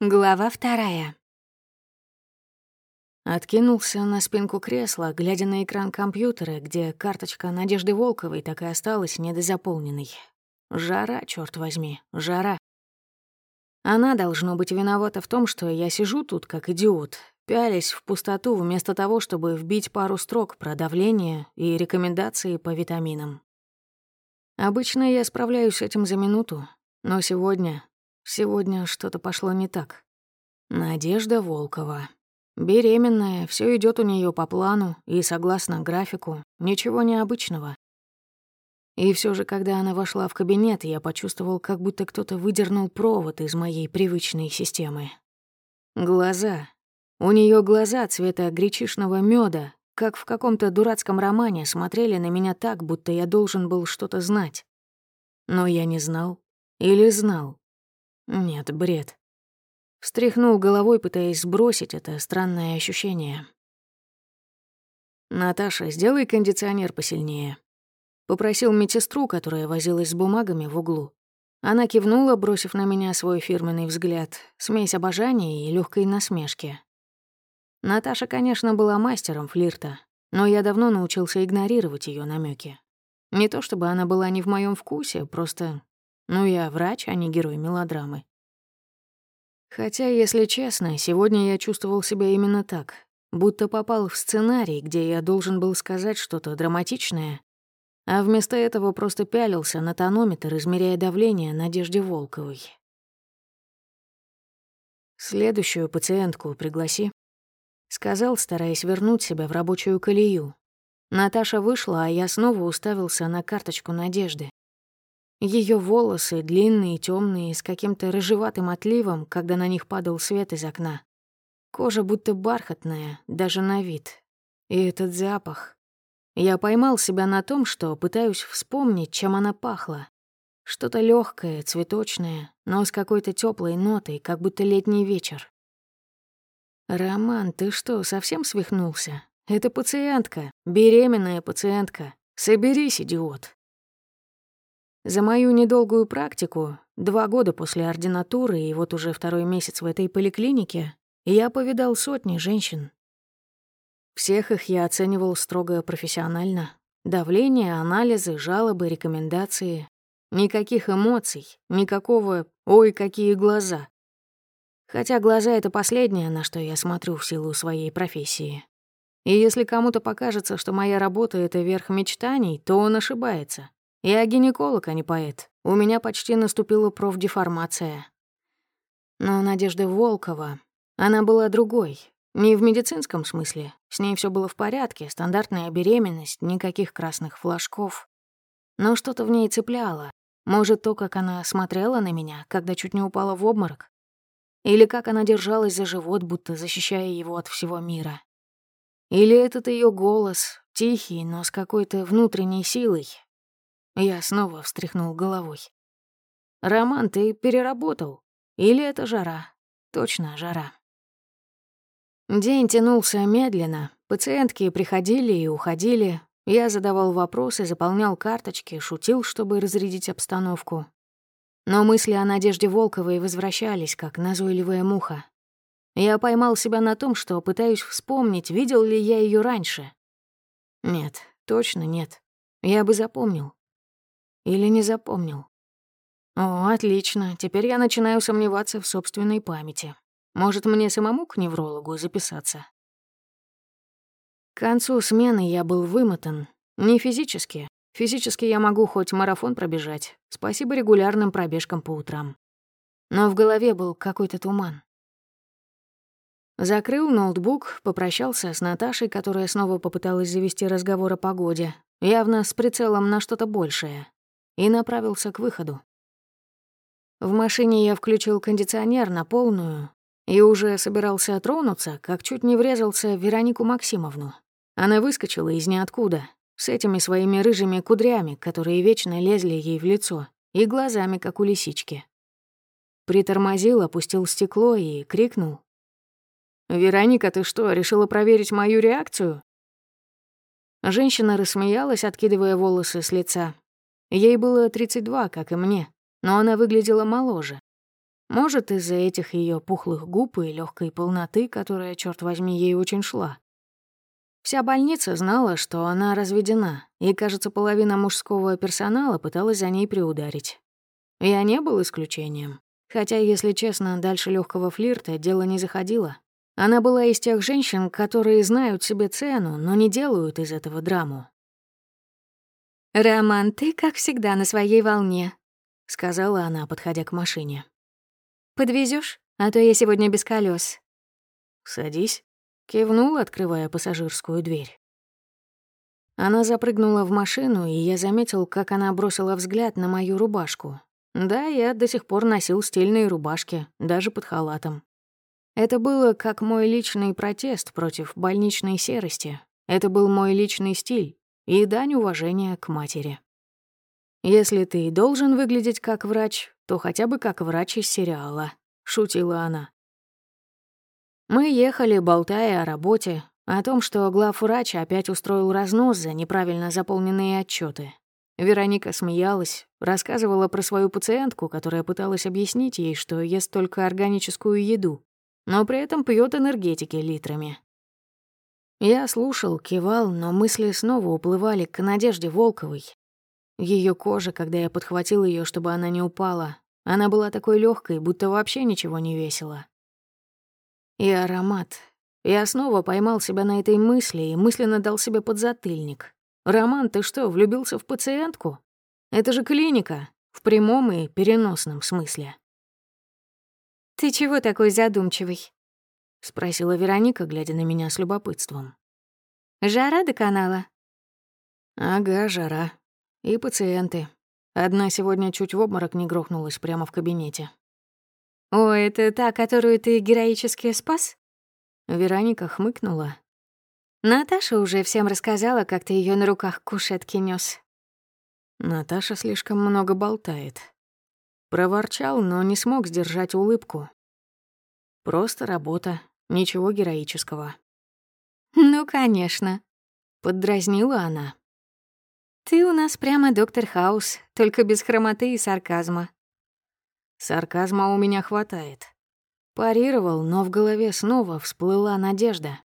Глава вторая. Откинулся на спинку кресла, глядя на экран компьютера, где карточка Надежды Волковой так и осталась недозаполненной. Жара, черт возьми, жара. Она должно быть виновата в том, что я сижу тут как идиот, пялясь в пустоту вместо того, чтобы вбить пару строк про давление и рекомендации по витаминам. Обычно я справляюсь с этим за минуту, но сегодня Сегодня что-то пошло не так. Надежда Волкова. Беременная, все идет у нее по плану и согласно графику, ничего необычного. И все же, когда она вошла в кабинет, я почувствовал, как будто кто-то выдернул провод из моей привычной системы. Глаза. У нее глаза цвета гречишного меда, как в каком-то дурацком романе, смотрели на меня так, будто я должен был что-то знать. Но я не знал. Или знал. Нет, бред. Встряхнул головой, пытаясь сбросить это странное ощущение. «Наташа, сделай кондиционер посильнее», — попросил медсестру, которая возилась с бумагами в углу. Она кивнула, бросив на меня свой фирменный взгляд, смесь обожания и легкой насмешки. Наташа, конечно, была мастером флирта, но я давно научился игнорировать ее намеки. Не то чтобы она была не в моем вкусе, просто ну, я врач, а не герой мелодрамы. Хотя, если честно, сегодня я чувствовал себя именно так, будто попал в сценарий, где я должен был сказать что-то драматичное, а вместо этого просто пялился на тонометр, измеряя давление Надежде Волковой. «Следующую пациентку пригласи», — сказал, стараясь вернуть себя в рабочую колею. Наташа вышла, а я снова уставился на карточку Надежды. Ее волосы длинные, темные, с каким-то рыжеватым отливом, когда на них падал свет из окна. Кожа будто бархатная, даже на вид. И этот запах. Я поймал себя на том, что пытаюсь вспомнить, чем она пахла. Что-то легкое, цветочное, но с какой-то теплой нотой, как будто летний вечер. «Роман, ты что, совсем свихнулся? Это пациентка, беременная пациентка. Соберись, идиот!» За мою недолгую практику, два года после ординатуры и вот уже второй месяц в этой поликлинике, я повидал сотни женщин. Всех их я оценивал строго профессионально. Давление, анализы, жалобы, рекомендации. Никаких эмоций, никакого «ой, какие глаза». Хотя глаза — это последнее, на что я смотрю в силу своей профессии. И если кому-то покажется, что моя работа — это верх мечтаний, то он ошибается. Я гинеколог, а не поэт. У меня почти наступила профдеформация. Но Надежда Волкова, она была другой. Не в медицинском смысле. С ней все было в порядке, стандартная беременность, никаких красных флажков. Но что-то в ней цепляло. Может, то, как она смотрела на меня, когда чуть не упала в обморок? Или как она держалась за живот, будто защищая его от всего мира? Или этот ее голос, тихий, но с какой-то внутренней силой, я снова встряхнул головой. «Роман, ты переработал? Или это жара? Точно жара». День тянулся медленно. Пациентки приходили и уходили. Я задавал вопросы, заполнял карточки, шутил, чтобы разрядить обстановку. Но мысли о Надежде Волковой возвращались, как назойливая муха. Я поймал себя на том, что пытаюсь вспомнить, видел ли я ее раньше. Нет, точно нет. Я бы запомнил. Или не запомнил? О, отлично. Теперь я начинаю сомневаться в собственной памяти. Может, мне самому к неврологу записаться? К концу смены я был вымотан. Не физически. Физически я могу хоть марафон пробежать. Спасибо регулярным пробежкам по утрам. Но в голове был какой-то туман. Закрыл ноутбук, попрощался с Наташей, которая снова попыталась завести разговор о погоде, явно с прицелом на что-то большее и направился к выходу. В машине я включил кондиционер на полную и уже собирался тронуться, как чуть не врезался в Веронику Максимовну. Она выскочила из ниоткуда, с этими своими рыжими кудрями, которые вечно лезли ей в лицо, и глазами, как у лисички. Притормозил, опустил стекло и крикнул. «Вероника, ты что, решила проверить мою реакцию?» Женщина рассмеялась, откидывая волосы с лица, Ей было 32, как и мне, но она выглядела моложе. Может, из-за этих ее пухлых губ и легкой полноты, которая, черт возьми, ей очень шла. Вся больница знала, что она разведена, и, кажется, половина мужского персонала пыталась за ней приударить. Я не был исключением. Хотя, если честно, дальше легкого флирта дело не заходило. Она была из тех женщин, которые знают себе цену, но не делают из этого драму. «Роман, ты, как всегда, на своей волне», — сказала она, подходя к машине. Подвезешь, А то я сегодня без колес. «Садись», — кивнул, открывая пассажирскую дверь. Она запрыгнула в машину, и я заметил, как она бросила взгляд на мою рубашку. Да, я до сих пор носил стильные рубашки, даже под халатом. Это было как мой личный протест против больничной серости. Это был мой личный стиль и дань уважения к матери. Если ты должен выглядеть как врач, то хотя бы как врач из сериала», — шутила она. Мы ехали, болтая о работе, о том, что главврач опять устроил разнос за неправильно заполненные отчеты. Вероника смеялась, рассказывала про свою пациентку, которая пыталась объяснить ей, что ест только органическую еду, но при этом пьет энергетики литрами. Я слушал, кивал, но мысли снова уплывали к Надежде Волковой, ее кожа, когда я подхватил ее, чтобы она не упала, она была такой легкой, будто вообще ничего не весила. И аромат. Я снова поймал себя на этой мысли и мысленно дал себе подзатыльник. «Роман, ты что, влюбился в пациентку? Это же клиника, в прямом и переносном смысле». «Ты чего такой задумчивый?» — спросила Вероника, глядя на меня с любопытством. «Жара до канала?» «Ага, жара. И пациенты. Одна сегодня чуть в обморок не грохнулась прямо в кабинете. «О, это та, которую ты героически спас?» Вероника хмыкнула. Наташа уже всем рассказала, как ты ее на руках к кушетке нёс. Наташа слишком много болтает. Проворчал, но не смог сдержать улыбку. Просто работа, ничего героического. «Ну, конечно», — поддразнила она. «Ты у нас прямо доктор Хаус, только без хромоты и сарказма». Сарказма у меня хватает. Парировал, но в голове снова всплыла надежда.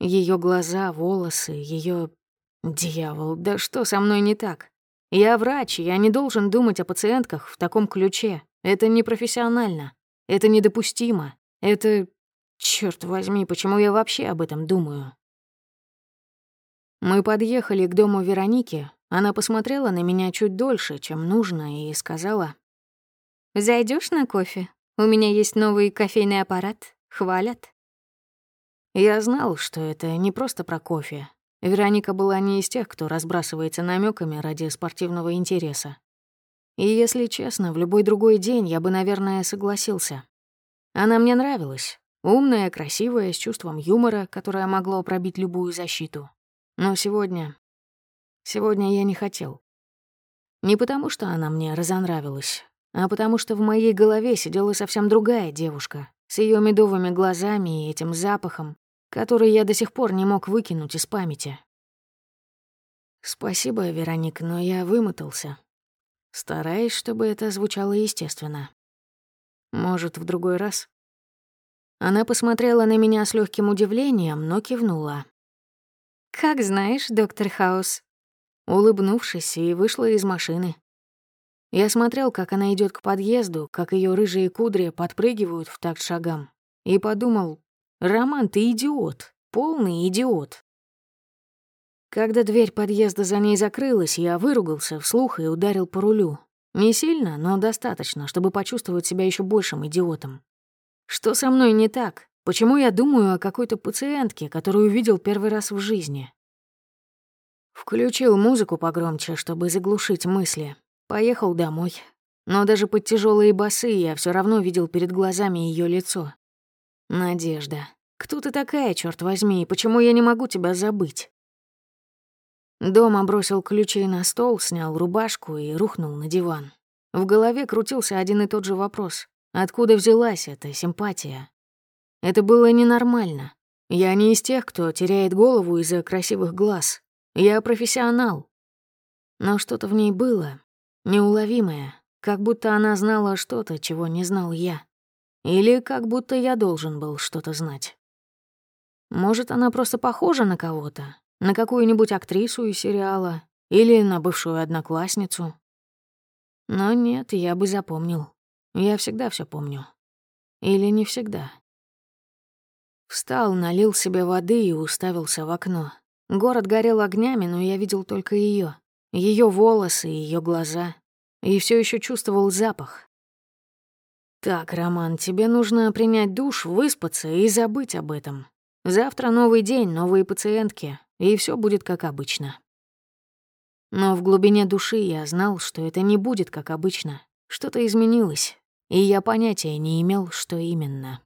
Ее глаза, волосы, ее Дьявол, да что со мной не так? Я врач, я не должен думать о пациентках в таком ключе. Это непрофессионально. Это недопустимо. Это... Черт возьми, почему я вообще об этом думаю? Мы подъехали к дому Вероники. Она посмотрела на меня чуть дольше, чем нужно, и сказала... Зайдешь на кофе? У меня есть новый кофейный аппарат. Хвалят». Я знал, что это не просто про кофе. Вероника была не из тех, кто разбрасывается намеками ради спортивного интереса. И, если честно, в любой другой день я бы, наверное, согласился. Она мне нравилась. Умная, красивая, с чувством юмора, которое могло пробить любую защиту. Но сегодня... Сегодня я не хотел. Не потому, что она мне разонравилась, а потому что в моей голове сидела совсем другая девушка, с ее медовыми глазами и этим запахом, который я до сих пор не мог выкинуть из памяти. Спасибо, Вероник, но я вымотался. Стараюсь, чтобы это звучало естественно. Может, в другой раз? Она посмотрела на меня с легким удивлением, но кивнула. «Как знаешь, доктор Хаус». Улыбнувшись, и вышла из машины. Я смотрел, как она идет к подъезду, как ее рыжие кудри подпрыгивают в такт шагам, и подумал, «Роман, ты идиот, полный идиот». Когда дверь подъезда за ней закрылась, я выругался вслух и ударил по рулю. Не сильно, но достаточно, чтобы почувствовать себя еще большим идиотом. Что со мной не так? Почему я думаю о какой-то пациентке, которую видел первый раз в жизни? Включил музыку погромче, чтобы заглушить мысли. Поехал домой. Но даже под тяжелые басы я все равно видел перед глазами ее лицо. Надежда. Кто ты такая, черт возьми, и почему я не могу тебя забыть? Дома бросил ключи на стол, снял рубашку и рухнул на диван. В голове крутился один и тот же вопрос. Откуда взялась эта симпатия? Это было ненормально. Я не из тех, кто теряет голову из-за красивых глаз. Я профессионал. Но что-то в ней было, неуловимое, Как будто она знала что-то, чего не знал я. Или как будто я должен был что-то знать. Может, она просто похожа на кого-то, на какую-нибудь актрису из сериала или на бывшую одноклассницу. Но нет, я бы запомнил. Я всегда все помню. Или не всегда. Встал, налил себе воды и уставился в окно. Город горел огнями, но я видел только ее, ее волосы, ее глаза, и все еще чувствовал запах. Так, Роман, тебе нужно принять душ, выспаться и забыть об этом. Завтра новый день, новые пациентки, и все будет как обычно. Но в глубине души я знал, что это не будет как обычно. Что-то изменилось, и я понятия не имел, что именно.